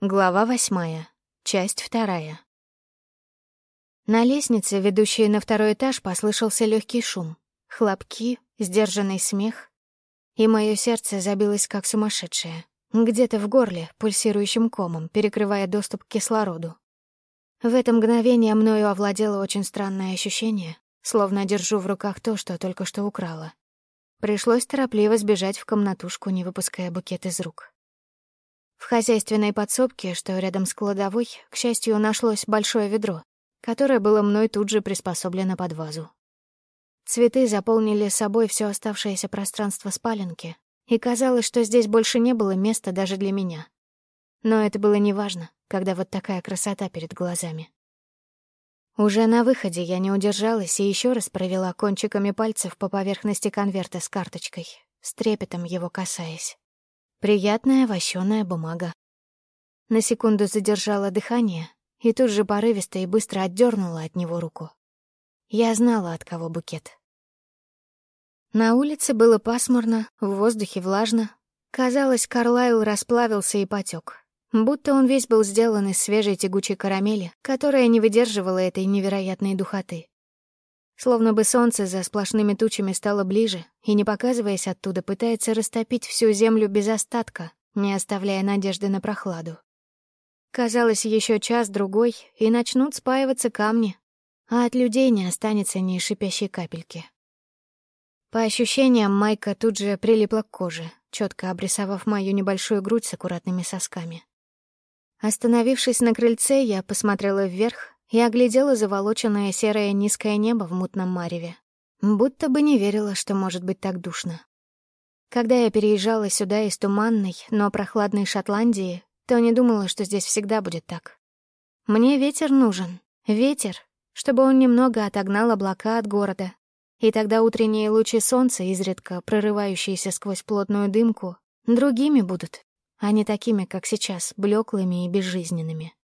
Глава восьмая. Часть вторая. На лестнице, ведущей на второй этаж, послышался легкий шум. Хлопки, сдержанный смех. И мое сердце забилось как сумасшедшее. Где-то в горле, пульсирующим комом, перекрывая доступ к кислороду. В это мгновение мною овладело очень странное ощущение, словно держу в руках то, что только что украла. Пришлось торопливо сбежать в комнатушку, не выпуская букет из рук. В хозяйственной подсобке, что рядом с кладовой, к счастью, нашлось большое ведро, которое было мной тут же приспособлено под вазу. Цветы заполнили собой все оставшееся пространство спаленки, и казалось, что здесь больше не было места даже для меня. Но это было неважно, когда вот такая красота перед глазами. Уже на выходе я не удержалась и еще раз провела кончиками пальцев по поверхности конверта с карточкой, с трепетом его касаясь. Приятная вощёная бумага. На секунду задержала дыхание и тут же порывисто и быстро отдернула от него руку. Я знала, от кого букет. На улице было пасмурно, в воздухе влажно. Казалось, Карлайл расплавился и потек, будто он весь был сделан из свежей тягучей карамели, которая не выдерживала этой невероятной духоты. Словно бы солнце за сплошными тучами стало ближе и, не показываясь оттуда, пытается растопить всю землю без остатка, не оставляя надежды на прохладу. Казалось, еще час-другой, и начнут спаиваться камни, а от людей не останется ни шипящей капельки. По ощущениям, майка тут же прилипла к коже, четко обрисовав мою небольшую грудь с аккуратными сосками. Остановившись на крыльце, я посмотрела вверх и оглядела заволоченное серое низкое небо в мутном мареве. Будто бы не верила, что может быть так душно. Когда я переезжала сюда из туманной, но прохладной Шотландии, то не думала, что здесь всегда будет так. Мне ветер нужен. Ветер, чтобы он немного отогнал облака от города. И тогда утренние лучи солнца, изредка прорывающиеся сквозь плотную дымку, другими будут, а не такими, как сейчас, блеклыми и безжизненными.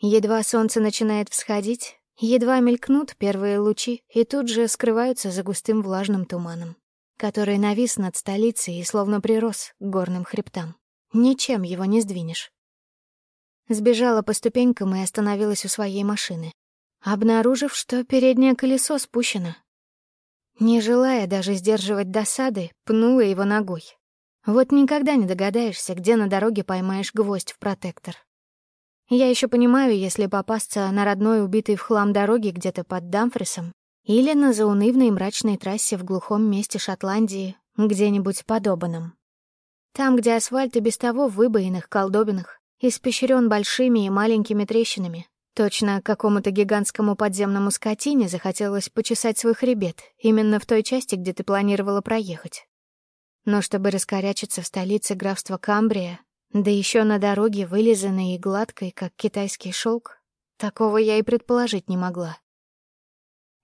Едва солнце начинает всходить, едва мелькнут первые лучи и тут же скрываются за густым влажным туманом, который навис над столицей и словно прирос к горным хребтам. Ничем его не сдвинешь. Сбежала по ступенькам и остановилась у своей машины, обнаружив, что переднее колесо спущено. Не желая даже сдерживать досады, пнула его ногой. Вот никогда не догадаешься, где на дороге поймаешь гвоздь в протектор. Я еще понимаю, если попасться на родной убитой в хлам дороге где-то под Дамфрисом или на заунывной мрачной трассе в глухом месте Шотландии, где-нибудь под. Там, где асфальт и без того в выбоинах, колдобинах, испещрен большими и маленькими трещинами. Точно какому-то гигантскому подземному скотине захотелось почесать свой хребет именно в той части, где ты планировала проехать. Но чтобы раскорячиться в столице графства Камбрия, да еще на дороге, вылизанной и гладкой, как китайский шелк, такого я и предположить не могла.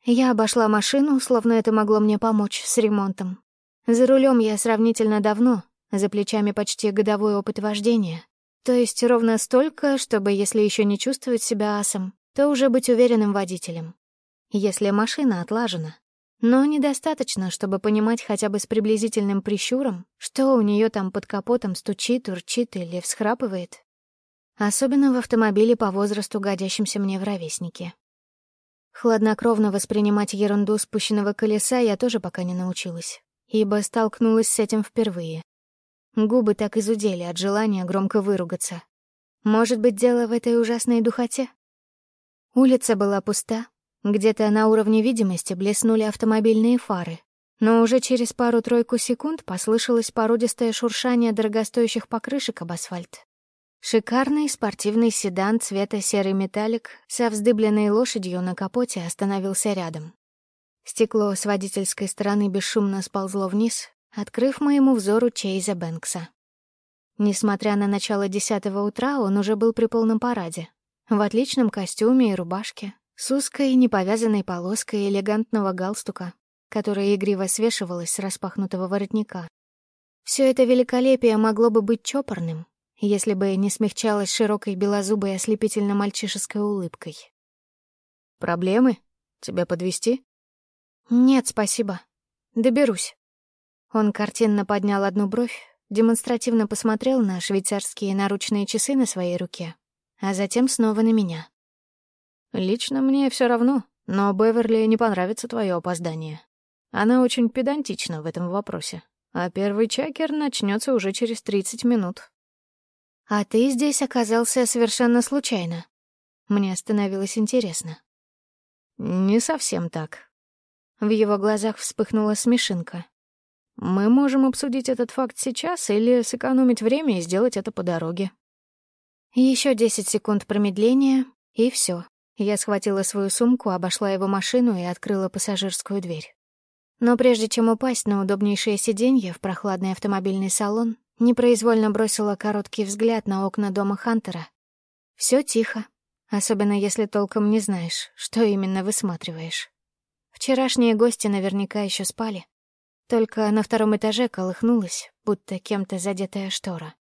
Я обошла машину, словно это могло мне помочь с ремонтом. За рулем я сравнительно давно, за плечами почти годовой опыт вождения. То есть ровно столько, чтобы, если еще не чувствовать себя асом, то уже быть уверенным водителем. Если машина отлажена, но недостаточно, чтобы понимать хотя бы с приблизительным прищуром, что у нее там под капотом стучит, урчит или всхрапывает. Особенно в автомобиле по возрасту, годящемся мне в ровеснике. Хладнокровно воспринимать ерунду спущенного колеса я тоже пока не научилась, ибо столкнулась с этим впервые. Губы так изудели от желания громко выругаться. Может быть, дело в этой ужасной духоте? Улица была пуста, где-то на уровне видимости блеснули автомобильные фары, но уже через пару-тройку секунд послышалось породистое шуршание дорогостоящих покрышек об асфальт. Шикарный спортивный седан цвета серый металлик со вздыбленной лошадью на капоте остановился рядом. Стекло с водительской стороны бесшумно сползло вниз, открыв моему взору Чейза Бэнкса. Несмотря на начало десятого утра, он уже был при полном параде. В отличном костюме и рубашке, с узкой неповязанной полоской элегантного галстука, которая игриво свешивалась с распахнутого воротника. Все это великолепие могло бы быть чопорным, если бы не смягчалось широкой белозубой ослепительно-мальчишеской улыбкой. «Проблемы? Тебя подвести? «Нет, спасибо. Доберусь». Он картинно поднял одну бровь, демонстративно посмотрел на швейцарские наручные часы на своей руке, а затем снова на меня. «Лично мне все равно, но Беверли не понравится твое опоздание. Она очень педантична в этом вопросе, а первый чакер начнется уже через 30 минут». «А ты здесь оказался совершенно случайно?» Мне становилось интересно. «Не совсем так». В его глазах вспыхнула смешинка. «Мы можем обсудить этот факт сейчас или сэкономить время и сделать это по дороге». Еще десять секунд промедления, и все. Я схватила свою сумку, обошла его машину и открыла пассажирскую дверь. Но прежде чем упасть на удобнейшее сиденье в прохладный автомобильный салон, непроизвольно бросила короткий взгляд на окна дома Хантера. Все тихо, особенно если толком не знаешь, что именно высматриваешь. Вчерашние гости наверняка еще спали. Только на втором этаже колыхнулась, будто кем-то задетая штора.